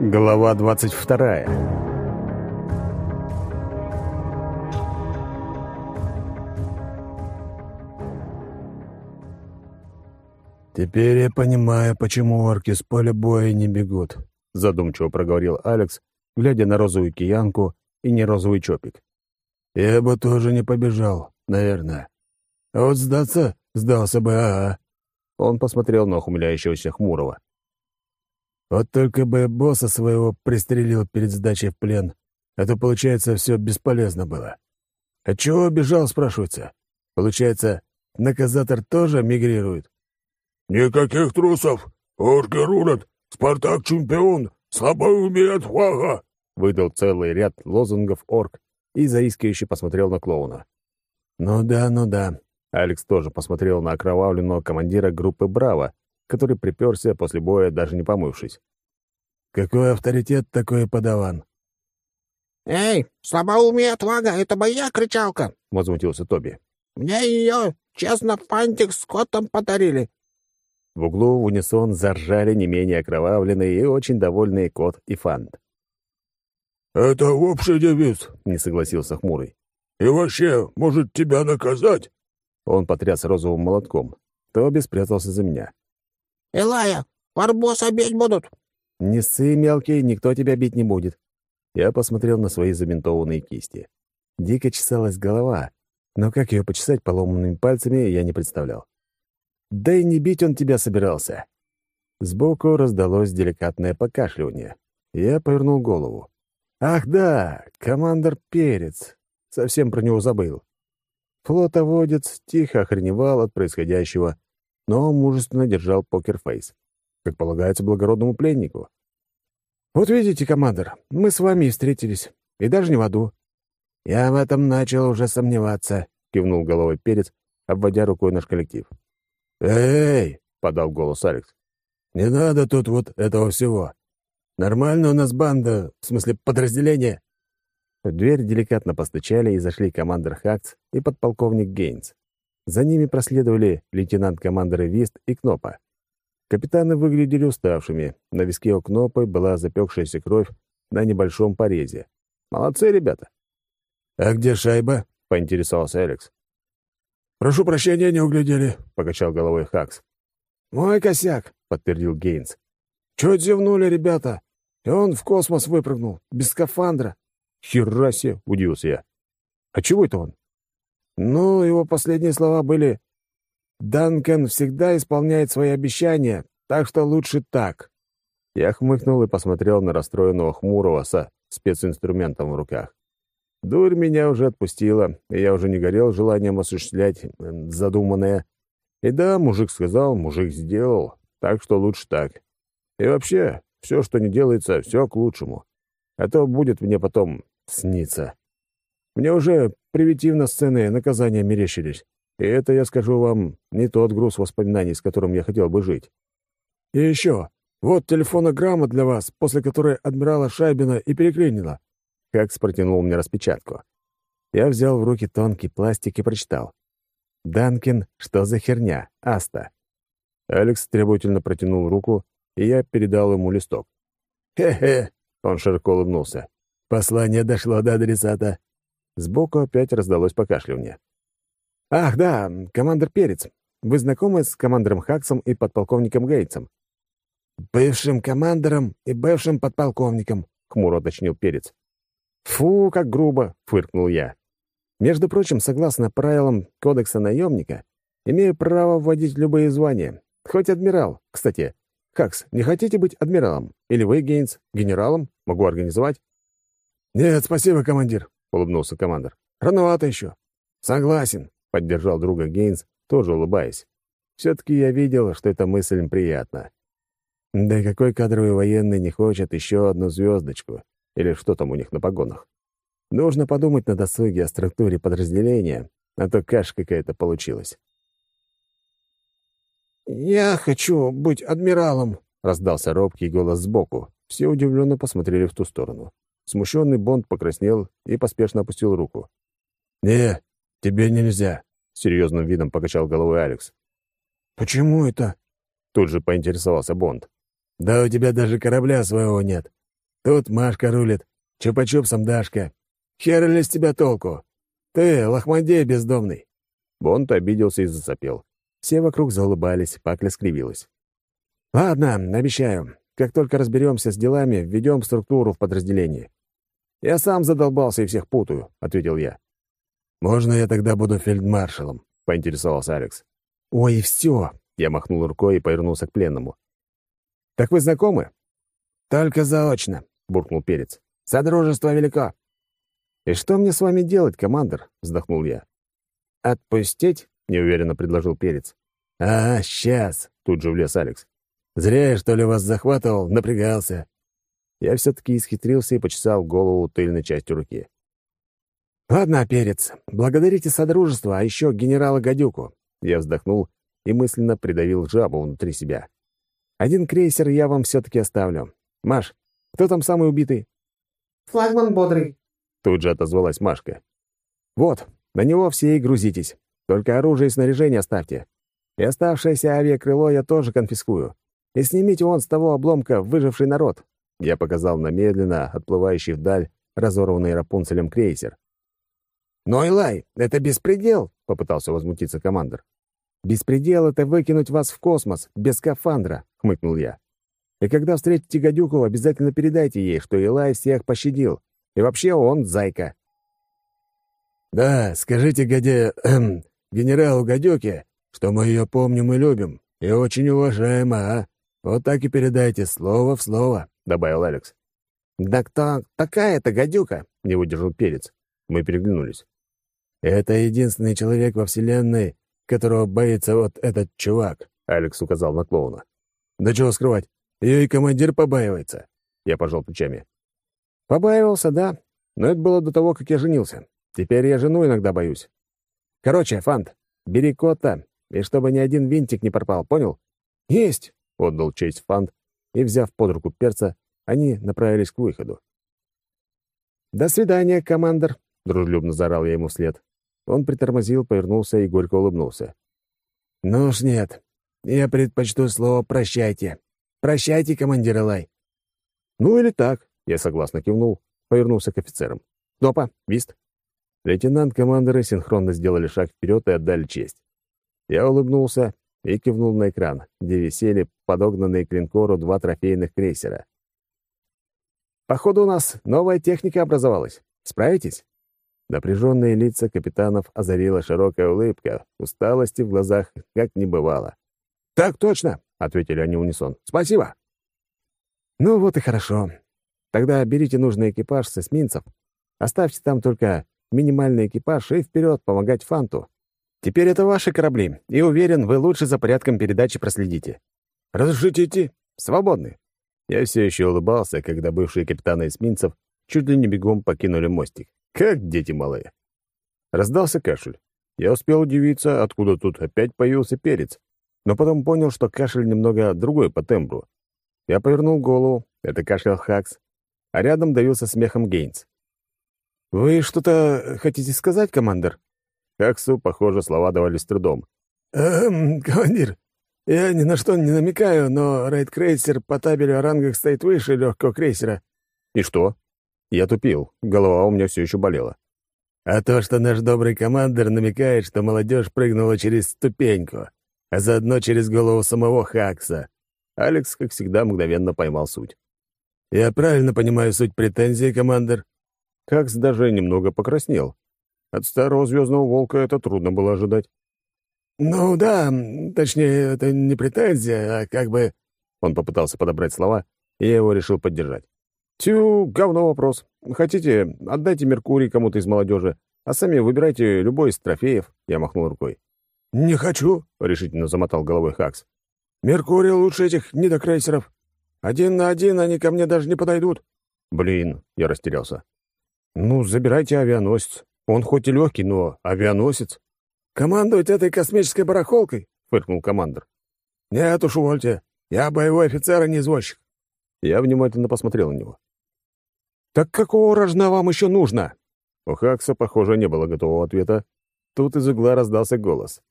Глава двадцать вторая. «Теперь я понимаю, почему орки с поля боя не бегут», — задумчиво проговорил Алекс, глядя на розовую киянку и не розовый чопик. «Я бы тоже не побежал, наверное. А вот сдаться сдался бы, ага». Он посмотрел на ухмыляющегося Хмурого. «Вот только бы босса своего пристрелил перед сдачей в плен, а то, получается, все бесполезно было. А чего бежал, спрашивается? Получается, наказатор тоже мигрирует?» «Никаких трусов! Орки рулят! Спартак чемпион! Слабоумие отвага!» Выдал целый ряд лозунгов орк и заискивающе посмотрел на клоуна. «Ну да, ну да». Алекс тоже посмотрел на окровавленного командира группы «Браво», который приперся после боя, даже не помывшись. «Какой авторитет, такой подаван!» «Эй, слабоумие отвага, это моя кричалка!» — возмутился Тоби. «Мне ее, честно, фантик с котом подарили. В углу в унисон заржали не менее окровавленные и очень довольные кот и фант. «Это общий девиз», — не согласился Хмурый. «И вообще, может, тебя наказать?» Он потряс розовым молотком. Тоби спрятался за меня. «Элая, Барбоса бить будут!» «Не ссы, мелкий, никто тебя бить не будет». Я посмотрел на свои забинтованные кисти. Дико чесалась голова, но как ее почесать поломанными пальцами, я не представлял. Да и не бить он тебя собирался. Сбоку раздалось деликатное покашливание. Я повернул голову. «Ах да, командор Перец. Совсем про него забыл». Флотоводец тихо охреневал от происходящего, но мужественно держал покерфейс, как полагается благородному пленнику. «Вот видите, командор, мы с вами и встретились, и даже не в аду». «Я в этом начал уже сомневаться», — кивнул головой Перец, обводя рукой наш коллектив. «Эй!» — подал голос Алекс. «Не надо тут вот этого всего. Нормально у нас банда, в смысле подразделение». В дверь деликатно постучали и зашли командир Хакс и подполковник Гейнс. За ними проследовали лейтенант-командеры Вист и Кнопа. Капитаны выглядели уставшими. На виске у Кнопы была запекшаяся кровь на небольшом порезе. Молодцы, ребята. «А где шайба?» — поинтересовался Алекс. «Прошу прощения, не углядели», — покачал головой Хакс. «Мой косяк», — подтвердил Гейнс. «Чуть зевнули ребята, и он в космос выпрыгнул, без скафандра». «Хера себе!» — удивился я. «А чего это он?» «Ну, его последние слова были «Данкан всегда исполняет свои обещания, так что лучше так». Я хмыкнул и посмотрел на расстроенного хмурого со специнструментом в руках. Дурь меня уже отпустила, и я уже не горел желанием осуществлять задуманное. И да, мужик сказал, мужик сделал, так что лучше так. И вообще, все, что не делается, все к лучшему. А то будет мне потом сниться. Мне уже привитивно сцены наказания мерещились. И это, я скажу вам, не тот груз воспоминаний, с которым я хотел бы жить. И еще, вот телефонограмма для вас, после которой адмирала Шайбина и переклинила. Хакс протянул мне распечатку. Я взял в руки тонкий пластик и прочитал. «Данкин, что за херня? Аста». Алекс требовательно протянул руку, и я передал ему листок. «Хе-хе!» — он широко улыбнулся. «Послание дошло до адресата». Сбоку опять раздалось покашливание. «Ах, да, командир Перец. Вы знакомы с командором Хаксом и подполковником Гейтсом?» «Бывшим командором и бывшим подполковником», — хмуро уточнил Перец. «Фу, как грубо!» — фыркнул я. «Между прочим, согласно правилам Кодекса наемника, имею право вводить любые звания. Хоть адмирал. Кстати, Хакс, не хотите быть адмиралом? Или вы, Гейнс, генералом? Могу организовать?» «Нет, спасибо, командир», — улыбнулся командир. «Рановато еще». «Согласен», — поддержал друга Гейнс, тоже улыбаясь. «Все-таки я видел, что эта мысль им приятна. Да и какой кадровый военный не хочет еще одну звездочку? Или что там у них на погонах. Нужно подумать на досуге о структуре подразделения, а то каша какая-то получилась. «Я хочу быть адмиралом», — раздался робкий голос сбоку. Все удивленно посмотрели в ту сторону. Смущенный Бонд покраснел и поспешно опустил руку. «Не, тебе нельзя», — серьезным видом покачал головой Алекс. «Почему это?» — тут же поинтересовался Бонд. «Да у тебя даже корабля своего нет. Тут Машка рулит, чупа-чупсом Дашка. Хер ли с тебя толку? Ты, лохмадей бездомный!» Бонд обиделся и засопел. Все вокруг заулыбались, Пакля скривилась. «Ладно, обещаю. Как только разберемся с делами, введем структуру в подразделении. Я сам задолбался и всех путаю», — ответил я. «Можно я тогда буду фельдмаршалом?» — поинтересовался Алекс. «Ой, все!» — я махнул рукой и повернулся к пленному. «Так вы знакомы?» «Только заочно», — буркнул Перец. «Содружество велико». «И что мне с вами делать, командир?» — вздохнул я. «Отпустить?» — неуверенно предложил Перец. «А, сейчас!» — тут же влез Алекс. «Зря я, что ли, вас захватывал, напрягался». Я все-таки исхитрился и почесал голову тыльной частью руки. «Ладно, Перец, благодарите Содружество, а еще генерала Гадюку». Я вздохнул и мысленно придавил жабу внутри себя. «Один крейсер я вам все-таки оставлю. Маш, кто там самый убитый?» «Флагман бодрый», — тут же отозвалась Машка. «Вот, на него все и грузитесь. Только оружие и снаряжение оставьте. И оставшееся авиакрыло я тоже конфискую. И снимите он с того обломка выживший народ». Я показал на медленно отплывающий вдаль разорванный Рапунцелем крейсер. «Но, Илай, это беспредел!» — попытался возмутиться командир. «Беспредел — это выкинуть вас в космос, без скафандра», — хмыкнул я. «И когда встретите гадюку, обязательно передайте ей, что Илай всех пощадил. И вообще он зайка». «Да, скажите, гаде... Генералу Гадюке, что мы ее помним и любим, и очень уважаем, а? Вот так и передайте слово в слово», — добавил Алекс. «Да кто такая-то гадюка?» — не выдержал Перец. Мы переглянулись. «Это единственный человек во Вселенной, которого боится вот этот чувак», — Алекс указал на клоуна. «Да чего скрывать, ее и командир побаивается». Я пожал плечами. «Побаивался, да, но это было до того, как я женился. Теперь я жену иногда боюсь. Короче, Фант, бери кота, и чтобы ни один винтик не пропал, понял? Есть! — отдал честь Фант, и, взяв под руку перца, они направились к выходу. «До свидания, командор!» — дружелюбно заорал я ему вслед. Он притормозил, повернулся и горько улыбнулся. «Ну уж нет. Я предпочту слово «прощайте». Прощайте, командир Элай». «Ну или так», — я согласно кивнул, повернулся к офицерам. «Допа, вист». Лейтенант-командеры синхронно сделали шаг вперед и отдали честь. Я улыбнулся и кивнул на экран, где висели подогнанные к линкору два трофейных крейсера. «Походу, у нас новая техника образовалась. Справитесь?» Напряженные лица капитанов озарила широкая улыбка, усталости в глазах как не бывало. «Так точно!» — ответили они унисон. «Спасибо!» «Ну вот и хорошо. Тогда берите нужный экипаж с эсминцев, оставьте там только минимальный экипаж и вперед помогать Фанту. Теперь это ваши корабли, и уверен, вы лучше за порядком передачи проследите. Разрешите идти? Свободны. Я все еще улыбался, когда бывшие капитаны эсминцев чуть ли не бегом покинули мостик. Как дети малые. Раздался кашель. Я успел удивиться, откуда тут опять появился перец, но потом понял, что кашель немного другой по тембру. Я повернул голову, это кашлял Хакс, а рядом давился смехом Гейнс. «Вы что-то хотите сказать, командир?» Хаксу, похоже, слова давались трудом. «Эм, командир, я ни на что не намекаю, но рейд-крейсер по табелю о рангах стоит выше легкого крейсера». «И что?» Я тупил, голова у меня все еще болела. «А то, что наш добрый командир намекает, что молодежь прыгнула через ступеньку, а заодно через голову самого Хакса». Алекс, как всегда, мгновенно поймал суть. «Я правильно понимаю суть претензий, командир?» Хакс даже немного покраснел. От старого звездного волка это трудно было ожидать. «Ну да, точнее, это не претензия, а как бы...» Он попытался подобрать слова, и я его решил поддержать. «Тю, говно вопрос. Хотите, отдайте Меркурий кому-то из молодежи, а сами выбирайте любой из трофеев», — я махнул рукой. «Не хочу», — решительно замотал головой Хакс. «Меркурий лучше этих недокрейсеров. Один на один они ко мне даже не подойдут». «Блин», — я растерялся. «Ну, забирайте авианосец. Он хоть и легкий, но авианосец». «Командовать этой космической барахолкой?» — фыркнул командир. «Нет уж, увольте. Я боевой офицер, а не извозчик». Я внимательно посмотрел на него. «Так какого рожна вам еще нужно?» У Хакса, похоже, не было готового ответа. Тут из угла раздался голос.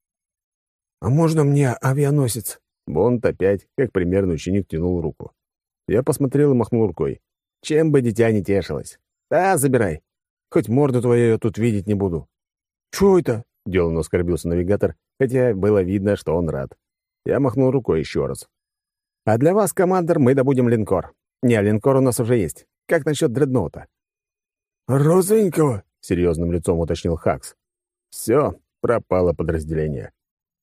«А можно мне авианосец?» Бонд опять, как примерный ученик, тянул руку. Я посмотрел и махнул рукой. Чем бы дитя не тешилось. Да, забирай. Хоть морду твою я тут видеть не буду. «Чё это?» — деланно оскорбился навигатор, хотя было видно, что он рад. Я махнул рукой еще раз. «А для вас, командор, мы добудем линкор. Не, линкор у нас уже есть. Как насчет дредноута?» «Розовенького?» — серьезным лицом уточнил Хакс. Все, пропало подразделение.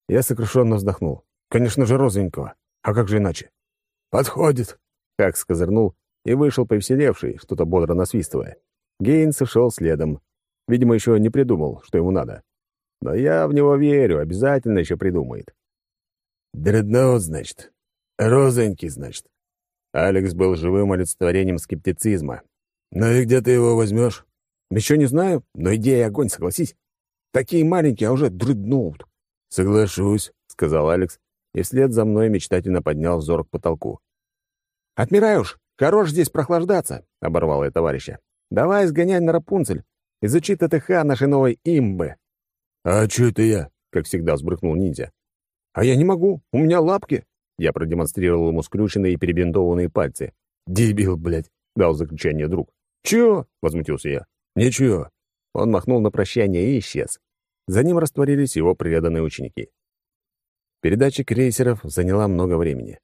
Я сокрушенно вздохнул. «Конечно же, розовенького. А как же иначе?» «Подходит», — Хакс козырнул и вышел повеселевший, что-то бодро насвистывая. Гейнс шел следом. Видимо, еще не придумал, что ему надо. Но я в него верю, обязательно еще придумает. «Дредноут, значит. Розовенький, значит». Алекс был живым олицетворением скептицизма. «Ну и где ты его возьмешь?» «Еще не знаю, но идея огонь, согласись. Такие маленькие, а уже дредноут». «Соглашусь», — сказал Алекс, и вслед за мной мечтательно поднял взор к потолку. «Отмираюш, хорош здесь прохлаждаться», — оборвал я товарища. «Давай сгоняй на Рапунцель. Изучи ТТХ нашей новой имбы». «А чё это я?» — как всегда взбрыкнул ниндзя. «А я не могу, у меня лапки». Я продемонстрировал ему скрюченные и перебинтованные пальцы. «Дебил, блядь!» — дал заключение друг. «Чё?» — возмутился я. «Ничего». Он махнул на прощание и исчез. За ним растворились его преданные ученики. Передача крейсеров заняла много времени.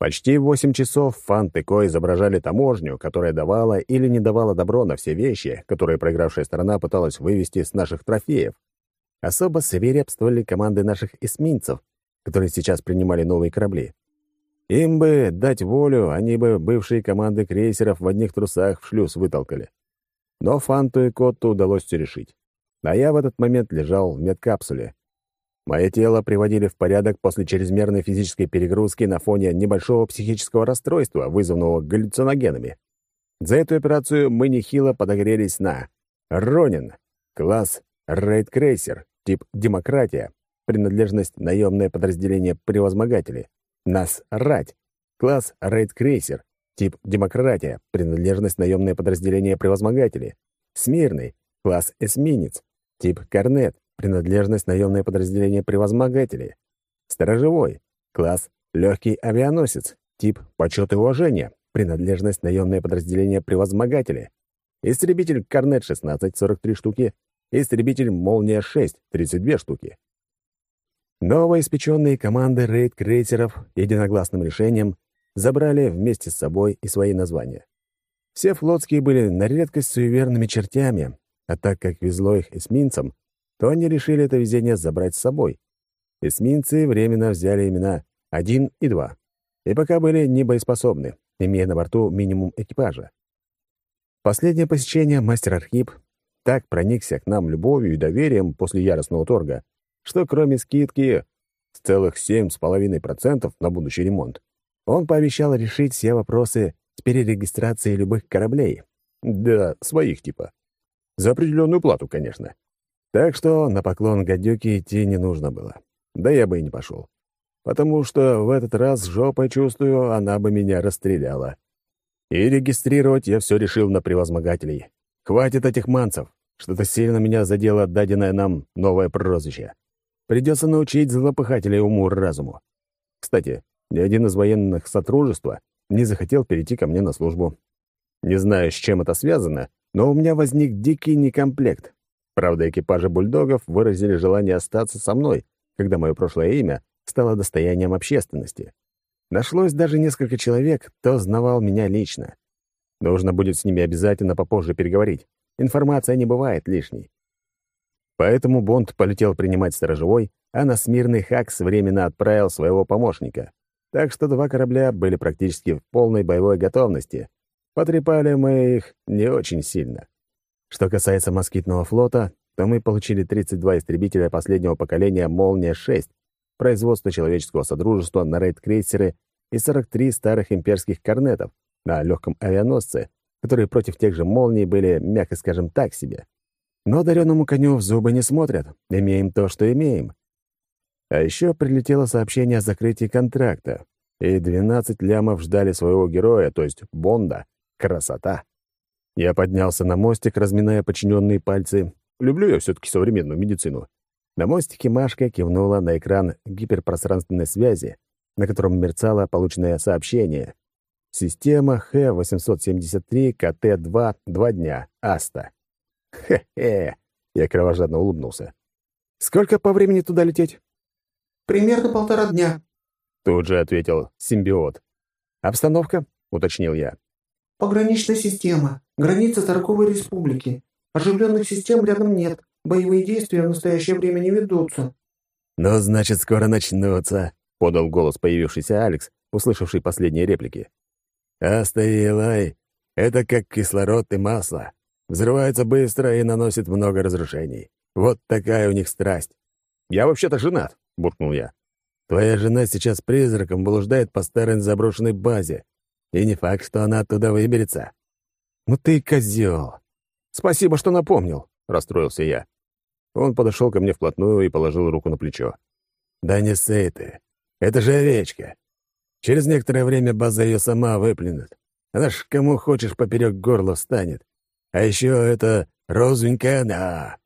Почти восемь часов Фан и Ко изображали таможню, которая давала или не давала добро на все вещи, которые проигравшая сторона пыталась вывести с наших трофеев. Особо свирепствовали команды наших эсминцев, которые сейчас принимали новые корабли. Им бы дать волю, они бы бывшие команды крейсеров в одних трусах в шлюз вытолкали. Но Фанту и Котту удалось все решить. А я в этот момент лежал в медкапсуле. Мое тело приводили в порядок после чрезмерной физической перегрузки на фоне небольшого психического расстройства, вызванного галлюциногенами. За эту операцию мы нехило подогрелись на Ронин, класс Рейд-крейсер, тип «Демократия», принадлежность наемное подразделение «Превозмогатели», нас «Рать», класс «Рейд-крейсер», тип «Демократия», принадлежность наемное подразделение «Превозмогатели», Смирный, класс «Эсминец», тип «Корнет», принадлежность наемное подразделение «Превозмогатели», Сторожевой, класс «Легкий авианосец», тип «Почет и уважение», принадлежность наемное подразделение «Превозмогатели», Истребитель «Корнет-16», 43 штуки, истребитель «Молния-6» — 32 штуки. Новоиспеченные команды рейд-крейсеров единогласным решением забрали вместе с собой и свои названия. Все флотские были на редкость суеверными чертями, а так как везло их эсминцам, то они решили это везение забрать с собой. Эсминцы временно взяли имена 1 и 2, и пока были небоеспособны, имея на борту минимум экипажа. Последнее посещение мастер Архип так проникся к нам любовью и доверием после яростного торга, что кроме скидки с целых 7,5% на будущий ремонт, он пообещал решить все вопросы с перерегистрацией любых кораблей. Да, своих типа. За определенную плату, конечно. Так что на поклон гадюки идти не нужно было. Да я бы и не пошел. Потому что в этот раз жопой чувствую, она бы меня расстреляла. И регистрировать я все решил на превозмогателей. Хватит этих манцев. Что-то сильно меня задело даденное нам новое прозвище. Придется научить злопыхателей уму-разуму. Кстати, ни один из военных сотрудничества не захотел перейти ко мне на службу. Не знаю, с чем это связано, но у меня возник дикий некомплект. Правда, экипажи бульдогов выразили желание остаться со мной, когда мое прошлое имя стало достоянием общественности. Нашлось даже несколько человек, кто знавал меня лично. Нужно будет с ними обязательно попозже переговорить. Информация не бывает лишней. Поэтому Бонд полетел принимать сторожевой, а на Смирный Хакс временно отправил своего помощника. Так что два корабля были практически в полной боевой готовности. Потрепали мы их не очень сильно. Что касается москитного флота, то мы получили 32 истребителя последнего поколения «Молния-6», производства человеческого содружества на рейд-крейсеры и 43 старых имперских корнетов на легком авианосце, которые против тех же молний были, мягко скажем, так себе. Но дареному коню в зубы не смотрят. Имеем то, что имеем. А еще прилетело сообщение о закрытии контракта, и 12 лямов ждали своего героя, то есть Бонда. Красота! Я поднялся на мостик, разминая подчиненные пальцы. Люблю я все-таки современную медицину. На мостике Машка кивнула на экран гиперпространственной связи, на котором мерцало полученное сообщение. Система Х-873 КТ-2 два дня. Аста. Хе-хе. Я кровожадно улыбнулся. Сколько по времени туда лететь? Примерно полтора дня. Тут же ответил симбиот. Обстановка? Уточнил я. Пограничная система. Граница торговой республики. Оживленных систем рядом нет. Боевые действия в настоящее время не ведутся. «Ну, значит, скоро начнутся», — подал голос появившийся Алекс, услышавший последние реплики. «Аста и Элай — это как кислород и масло. Взрываются быстро и наносят много разрушений. Вот такая у них страсть». «Я вообще-то женат», — буркнул я. «Твоя жена сейчас призраком блуждает по старой заброшенной базе. И не факт, что она оттуда выберется». «Ну ты козел. Спасибо, что напомнил», — расстроился я. Он подошел ко мне вплотную и положил руку на плечо. «Да не ссы ты. Это же овечка. Через некоторое время база ее сама выплюнет. Она ж кому хочешь поперек горла встанет. А еще это розовенькая она.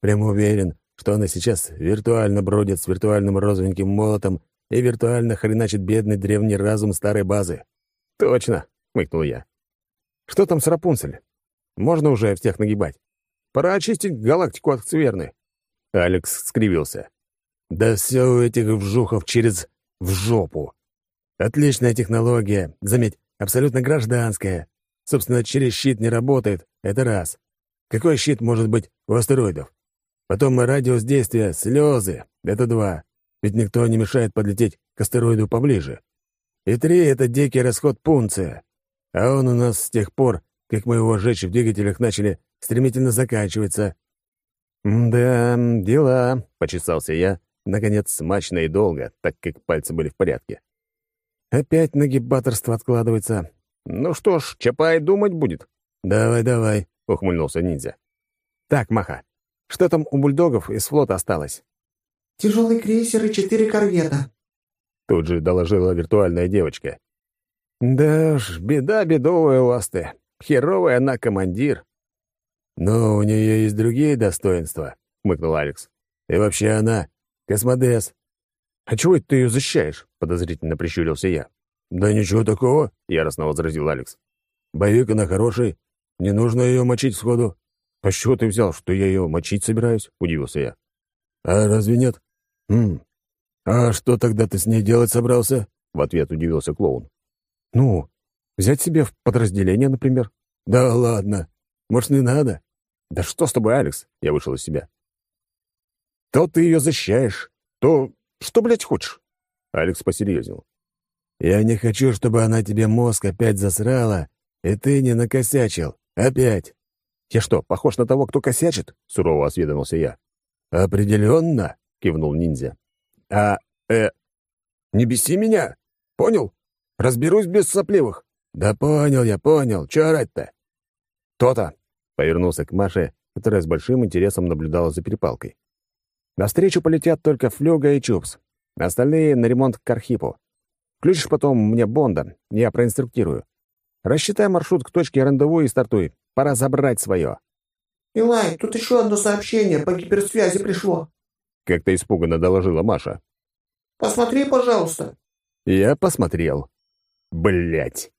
Прям уверен, что она сейчас виртуально бродит с виртуальным розовеньким молотом и виртуально хреначит бедный древний разум старой базы». «Точно», — хмыкнул я. «Что там с Рапунцель? Можно уже всех нагибать?» Пора очистить галактику от скверны». Алекс скривился. «Да все у этих вжухов через в жопу. Отличная технология, заметь, абсолютно гражданская. Собственно, через щит не работает, это раз. Какой щит может быть у астероидов? Потом радиус действия — слезы, это два. Ведь никто не мешает подлететь к астероиду поближе. И три — это дикий расход пункция. А он у нас с тех пор, как мы его сжечь в двигателях начали, стремительно заканчивается». «Да, дела», — почесался я, наконец, смачно и долго, так как пальцы были в порядке. «Опять нагибаторство откладывается. Ну что ж, Чапай думать будет». «Давай, давай», — ухмыльнулся ниндзя. «Так, Маха, что там у бульдогов из флота осталось?» «Тяжелый крейсер и четыре корвета», — тут же доложила виртуальная девочка. «Да уж, беда бедовая у вас ты. Херовая она командир». «Но у нее есть другие достоинства», — хмыкнул Алекс. «И вообще она — космодес». «А чего это ты ее защищаешь?» — подозрительно прищурился я. «Да ничего такого», — яростно возразил Алекс. «Боевик она хороший. Не нужно ее мочить сходу». «А с чего ты взял, что я ее мочить собираюсь?» — удивился я. «А разве нет?» «Хм. А что тогда ты с ней делать собрался?» — в ответ удивился клоун. «Ну, взять себе в подразделение, например». «Да ладно. Может, не надо?» «Да что с тобой, Алекс?» — я вышел из себя. «То ты ее защищаешь, то что, блядь, хочешь?» Алекс посерьезнел. «Я не хочу, чтобы она тебе мозг опять засрала, и ты не накосячил. Опять!» «Я что, похож на того, кто косячит?» — сурово осведомился я. «Определенно!» — кивнул ниндзя. «А, э, не беси меня! Понял? Разберусь без сопливых!» «Да понял я, понял. Чё орать-то?» «То-то!» — повернулся к Маше, которая с большим интересом наблюдала за перепалкой. «Навстречу полетят только Флюга и Чупс. Остальные — на ремонт к Архипу. Включишь потом мне Бонда, я проинструктирую. Рассчитай маршрут к точке рандеву и стартуй. Пора забрать свое». «Илай, тут еще одно сообщение по гиперсвязи пришло», — как-то испуганно доложила Маша. «Посмотри, пожалуйста». Я посмотрел. Блять.